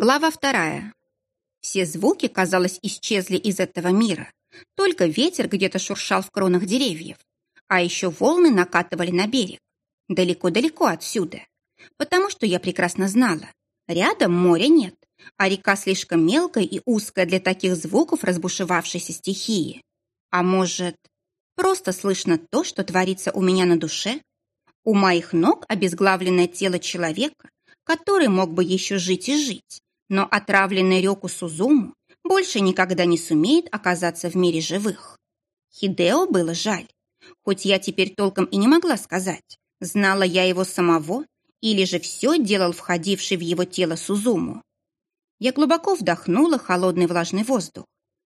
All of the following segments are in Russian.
Глава вторая. Все звуки, казалось, исчезли из этого мира. Только ветер где-то шуршал в кронах деревьев. А еще волны накатывали на берег. Далеко-далеко отсюда. Потому что я прекрасно знала. Рядом моря нет, а река слишком мелкая и узкая для таких звуков разбушевавшейся стихии. А может, просто слышно то, что творится у меня на душе? У моих ног обезглавленное тело человека, который мог бы еще жить и жить, но отравленный Рёку Сузуму больше никогда не сумеет оказаться в мире живых. Хидео было жаль. Хоть я теперь толком и не могла сказать, знала я его самого или же все делал входивший в его тело Сузуму. Я глубоко вдохнула холодный влажный воздух.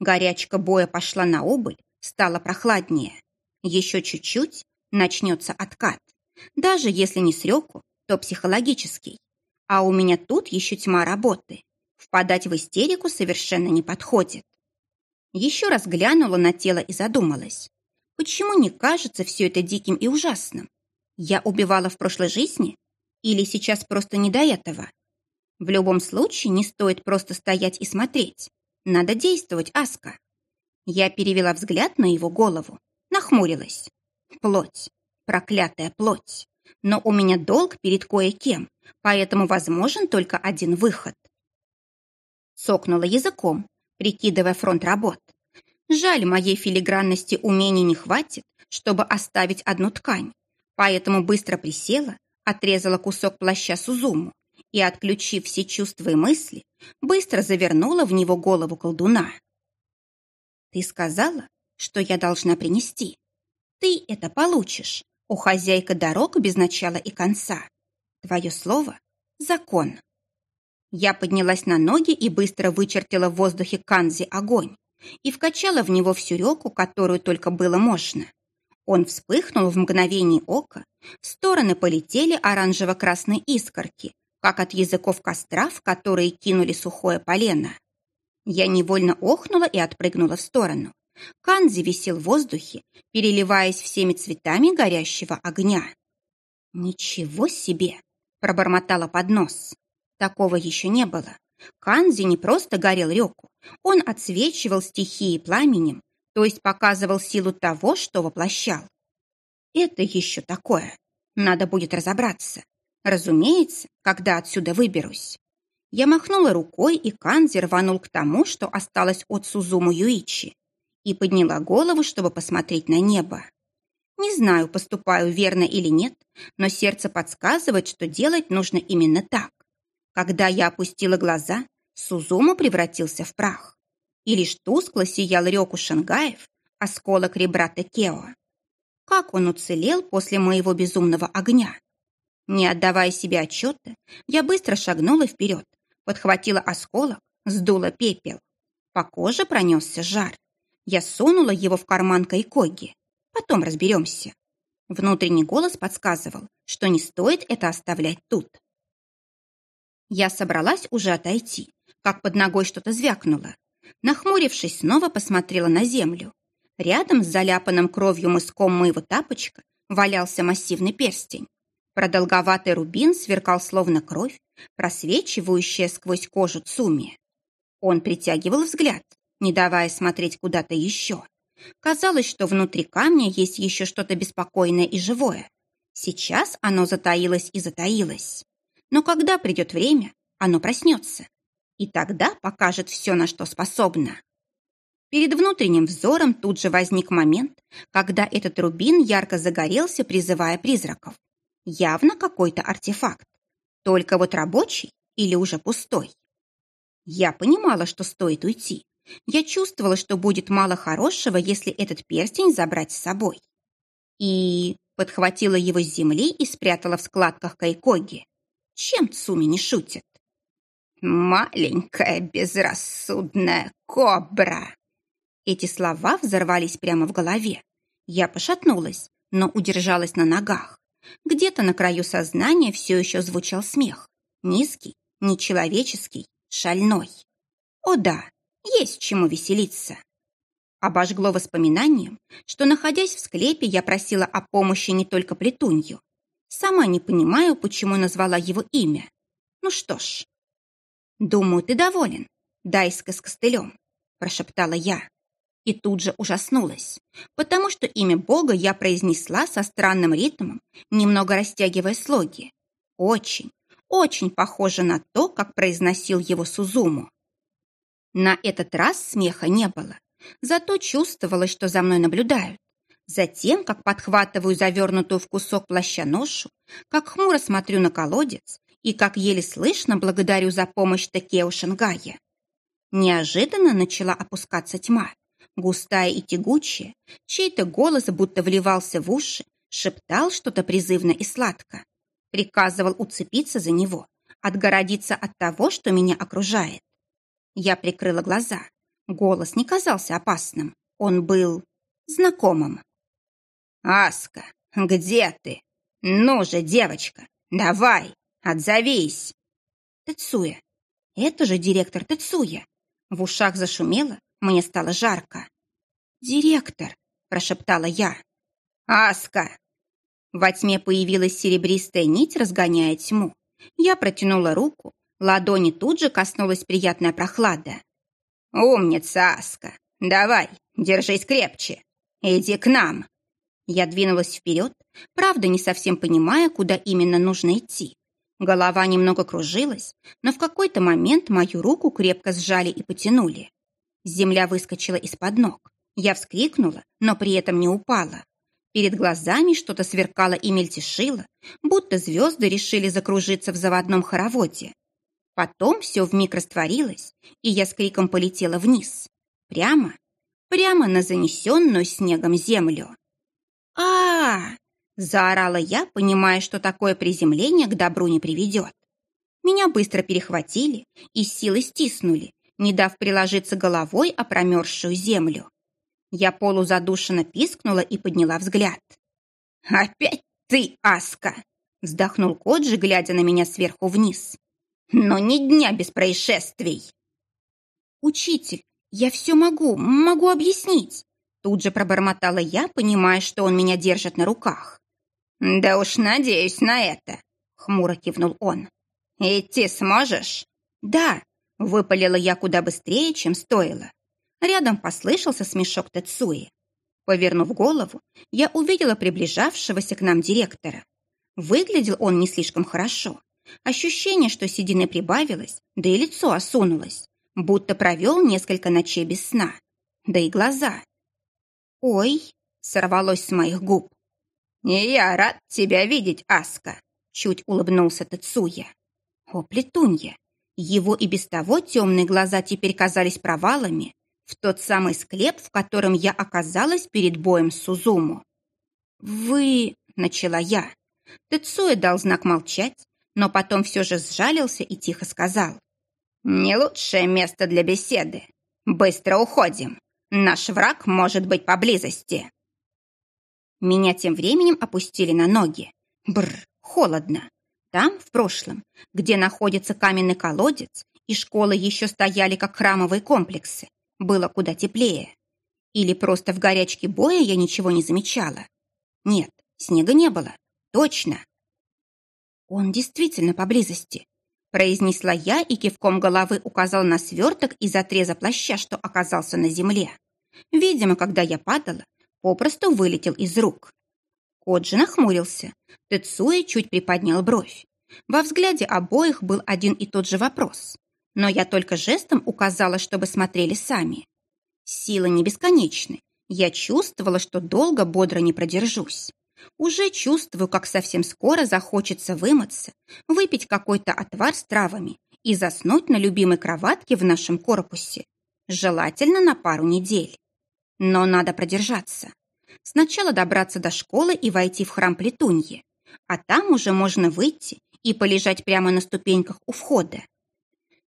Горячка боя пошла на убыль, стало прохладнее. Еще чуть-чуть начнется откат. Даже если не с Рёку, то психологический. А у меня тут еще тьма работы. Впадать в истерику совершенно не подходит. Еще раз глянула на тело и задумалась. Почему не кажется все это диким и ужасным? Я убивала в прошлой жизни? Или сейчас просто не до этого? В любом случае не стоит просто стоять и смотреть. Надо действовать, Аска. Я перевела взгляд на его голову, нахмурилась. Плоть. Проклятая плоть. Но у меня долг перед кое-кем, поэтому возможен только один выход. Сокнула языком, прикидывая фронт работ. Жаль, моей филигранности умений не хватит, чтобы оставить одну ткань, поэтому быстро присела, отрезала кусок плаща Сузуму и, отключив все чувства и мысли, быстро завернула в него голову колдуна. «Ты сказала, что я должна принести. Ты это получишь, у хозяйка дорог без начала и конца. Твое слово — закон. Я поднялась на ноги и быстро вычертила в воздухе канзи огонь и вкачала в него всю реку, которую только было можно. Он вспыхнул в мгновение ока, в стороны полетели оранжево-красные искорки, как от языков костра, в которые кинули сухое полено. Я невольно охнула и отпрыгнула в сторону. Канзи висел в воздухе, переливаясь всеми цветами горящего огня. «Ничего себе!» – пробормотала под нос. Такого еще не было. Канзи не просто горел реку, он отсвечивал стихии пламенем, то есть показывал силу того, что воплощал. Это еще такое. Надо будет разобраться. Разумеется, когда отсюда выберусь. Я махнула рукой, и Канзи рванул к тому, что осталось от Сузуму Юичи и подняла голову, чтобы посмотреть на небо. Не знаю, поступаю верно или нет, но сердце подсказывает, что делать нужно именно так. Когда я опустила глаза, Сузума превратился в прах. И лишь тускло сиял реку Шангаев, осколок ребра Текео. Как он уцелел после моего безумного огня? Не отдавая себе отчета, я быстро шагнула вперед, подхватила осколок, сдула пепел. По коже пронесся жар. Я сунула его в карман Кайкоги. Потом разберемся. Внутренний голос подсказывал, что не стоит это оставлять тут. Я собралась уже отойти, как под ногой что-то звякнуло. Нахмурившись, снова посмотрела на землю. Рядом с заляпанным кровью мыском моего тапочка валялся массивный перстень. Продолговатый рубин сверкал словно кровь, просвечивающая сквозь кожу Цуми. Он притягивал взгляд, не давая смотреть куда-то еще. Казалось, что внутри камня есть еще что-то беспокойное и живое. Сейчас оно затаилось и затаилось. Но когда придет время, оно проснется. И тогда покажет все, на что способно. Перед внутренним взором тут же возник момент, когда этот рубин ярко загорелся, призывая призраков. Явно какой-то артефакт. Только вот рабочий или уже пустой. Я понимала, что стоит уйти, я чувствовала, что будет мало хорошего, если этот перстень забрать с собой. И подхватила его с земли и спрятала в складках кайкоги. Чем Цуми не шутит? «Маленькая безрассудная кобра!» Эти слова взорвались прямо в голове. Я пошатнулась, но удержалась на ногах. Где-то на краю сознания все еще звучал смех. Низкий, нечеловеческий, шальной. О да, есть чему веселиться. Обожгло воспоминанием, что, находясь в склепе, я просила о помощи не только Плетунью. Сама не понимаю, почему назвала его имя. Ну что ж. «Думаю, ты доволен. Дайска с костылем», – прошептала я. И тут же ужаснулась, потому что имя Бога я произнесла со странным ритмом, немного растягивая слоги. Очень, очень похоже на то, как произносил его Сузуму. На этот раз смеха не было, зато чувствовалось, что за мной наблюдают. Затем, как подхватываю завернутую в кусок плаща ношу, как хмуро смотрю на колодец и как еле слышно благодарю за помощь Такео Шангая. Неожиданно начала опускаться тьма, густая и тягучая, чей-то голос будто вливался в уши, шептал что-то призывно и сладко. Приказывал уцепиться за него, отгородиться от того, что меня окружает. Я прикрыла глаза. Голос не казался опасным. Он был знакомым. «Аска, где ты? Ну же, девочка, давай, отзовись!» Тецуя. Это же директор Тецуя. В ушах зашумело, мне стало жарко. «Директор!» – прошептала я. «Аска!» Во тьме появилась серебристая нить, разгоняя тьму. Я протянула руку, ладони тут же коснулась приятная прохлада. «Умница, Аска! Давай, держись крепче! Иди к нам!» Я двинулась вперед, правда, не совсем понимая, куда именно нужно идти. Голова немного кружилась, но в какой-то момент мою руку крепко сжали и потянули. Земля выскочила из-под ног. Я вскрикнула, но при этом не упала. Перед глазами что-то сверкало и мельтешило, будто звезды решили закружиться в заводном хороводе. Потом все вмиг растворилось, и я с криком полетела вниз. Прямо, прямо на занесенную снегом землю а, Заорала я, понимая, что такое приземление к добру не приведет. Меня быстро перехватили и силой стиснули, не дав приложиться головой о промерзшую землю. Я полузадушенно пискнула и подняла взгляд. «Опять ты, Аска!» — вздохнул Коджи, глядя на меня сверху вниз. «Но ни дня без происшествий!» «Учитель, я все могу, могу объяснить!» Тут же пробормотала я, понимая, что он меня держит на руках. «Да уж надеюсь на это», — хмуро кивнул он. «Идти сможешь?» «Да», — выпалила я куда быстрее, чем стоило. Рядом послышался смешок Тецуи. Повернув голову, я увидела приближавшегося к нам директора. Выглядел он не слишком хорошо. Ощущение, что седины прибавилось, да и лицо осунулось, будто провел несколько ночей без сна. Да и глаза. «Ой!» — сорвалось с моих губ. «Не я рад тебя видеть, Аска!» — чуть улыбнулся Тацуя. «О, плетунья!» Его и без того темные глаза теперь казались провалами в тот самый склеп, в котором я оказалась перед боем с Сузуму. «Вы...» — начала я. Тецуя дал знак молчать, но потом все же сжалился и тихо сказал. «Не лучшее место для беседы. Быстро уходим. Наш враг может быть поблизости. Меня тем временем опустили на ноги. Бр, холодно. Там, в прошлом, где находится каменный колодец, и школы еще стояли как храмовые комплексы, было куда теплее. Или просто в горячке боя я ничего не замечала. Нет, снега не было. Точно. Он действительно поблизости, произнесла я и кивком головы указал на сверток из отреза плаща, что оказался на земле. Видимо, когда я падала, попросту вылетел из рук. Коджи нахмурился. Тецуя чуть приподнял бровь. Во взгляде обоих был один и тот же вопрос. Но я только жестом указала, чтобы смотрели сами. Силы не бесконечны. Я чувствовала, что долго бодро не продержусь. Уже чувствую, как совсем скоро захочется вымыться, выпить какой-то отвар с травами и заснуть на любимой кроватке в нашем корпусе. Желательно на пару недель. Но надо продержаться. Сначала добраться до школы и войти в храм Плетуньи, а там уже можно выйти и полежать прямо на ступеньках у входа.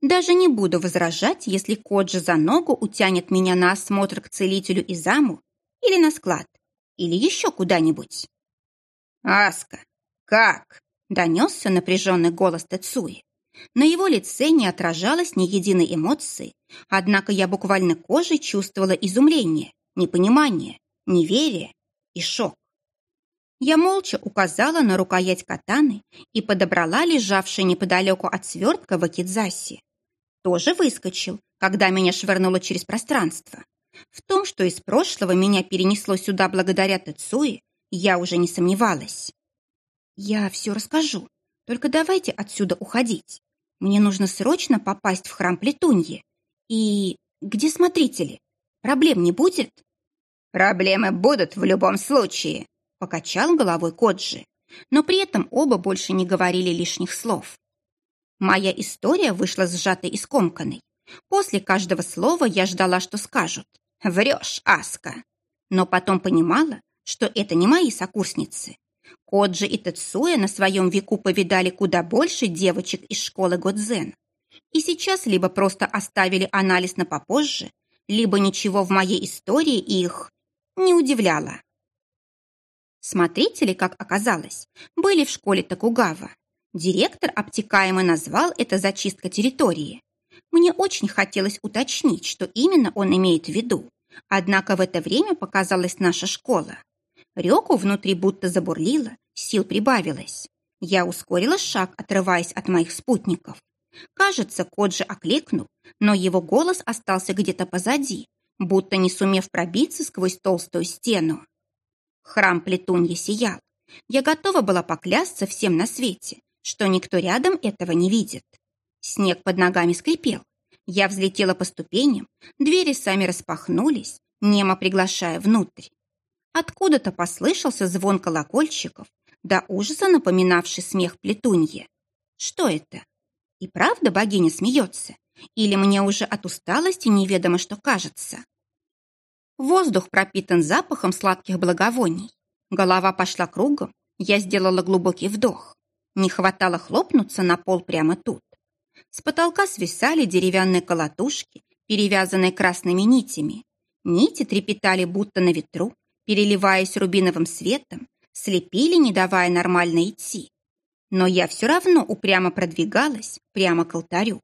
Даже не буду возражать, если Коджи за ногу утянет меня на осмотр к целителю и заму или на склад, или еще куда-нибудь. «Аска, как?» — донесся напряженный голос Тецуи. На его лице не отражалось ни единой эмоции, однако я буквально кожей чувствовала изумление, непонимание, неверие и шок. Я молча указала на рукоять катаны и подобрала лежавший неподалеку от свертка вакидзаси. тоже выскочил, когда меня швырнуло через пространство. В том, что из прошлого меня перенесло сюда благодаря Тецуи, я уже не сомневалась. Я все расскажу, только давайте отсюда уходить. Мне нужно срочно попасть в храм Плетуньи. И где смотрители? Проблем не будет? Проблемы будут в любом случае, покачал головой Коджи. Но при этом оба больше не говорили лишних слов. Моя история вышла сжатой и скомканной. После каждого слова я ждала, что скажут. «Врешь, Аска!» Но потом понимала, что это не мои сокурсницы. Коджи и Тецуя на своем веку повидали куда больше девочек из школы Годзен. И сейчас либо просто оставили анализ на попозже, либо ничего в моей истории их не удивляло. Смотрители, как оказалось, были в школе Токугава. Директор обтекаемо назвал это зачистка территории. Мне очень хотелось уточнить, что именно он имеет в виду. Однако в это время показалась наша школа. Реку внутри будто забурлила, сил прибавилось. Я ускорила шаг, отрываясь от моих спутников. Кажется, кот же окликнул, но его голос остался где-то позади, будто не сумев пробиться сквозь толстую стену. Храм Плетунья сиял. Я готова была поклясться всем на свете, что никто рядом этого не видит. Снег под ногами скрипел. Я взлетела по ступеням, двери сами распахнулись, немо приглашая внутрь. Откуда-то послышался звон колокольчиков, до ужаса напоминавший смех плетуньи. Что это? И правда богиня смеется? Или мне уже от усталости неведомо что кажется? Воздух пропитан запахом сладких благовоний. Голова пошла кругом, я сделала глубокий вдох. Не хватало хлопнуться на пол прямо тут. С потолка свисали деревянные колотушки, перевязанные красными нитями. Нити трепетали будто на ветру, переливаясь рубиновым светом, слепили, не давая нормально идти. Но я все равно упрямо продвигалась прямо к алтарю.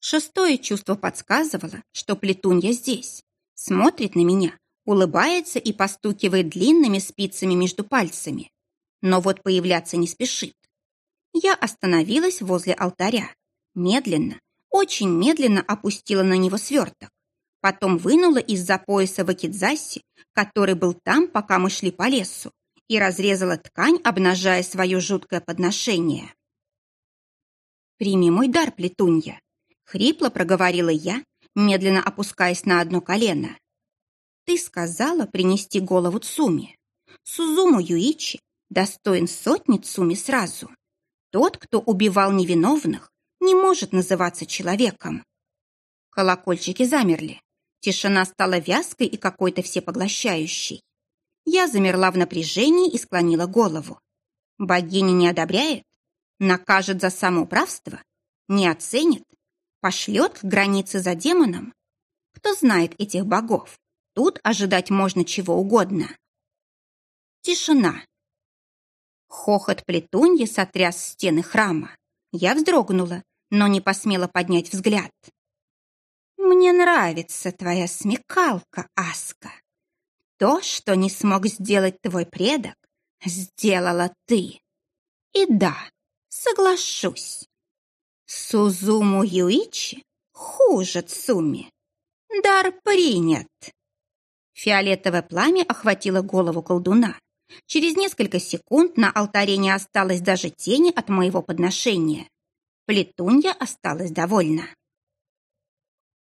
Шестое чувство подсказывало, что плетунья здесь. Смотрит на меня, улыбается и постукивает длинными спицами между пальцами. Но вот появляться не спешит. Я остановилась возле алтаря. Медленно, очень медленно опустила на него сверток. Потом вынула из-за пояса вакидзаси, который был там, пока мы шли по лесу, и разрезала ткань, обнажая свое жуткое подношение. «Прими мой дар, плетунья!» — хрипло проговорила я, медленно опускаясь на одно колено. «Ты сказала принести голову Цуми. Сузуму Юичи достоин сотни Цуми сразу. Тот, кто убивал невиновных, не может называться человеком». Колокольчики замерли. Тишина стала вязкой и какой-то всепоглощающей. Я замерла в напряжении и склонила голову. Богиня не одобряет? Накажет за самоуправство? Не оценит? Пошлет к границе за демоном? Кто знает этих богов? Тут ожидать можно чего угодно. Тишина. Хохот плетуньи сотряс стены храма. Я вздрогнула, но не посмела поднять взгляд. Мне нравится твоя смекалка, Аска. То, что не смог сделать твой предок, сделала ты. И да, соглашусь. Сузуму Юичи хуже Цуми. Дар принят. Фиолетовое пламя охватило голову колдуна. Через несколько секунд на алтаре не осталось даже тени от моего подношения. Плетунья осталась довольна.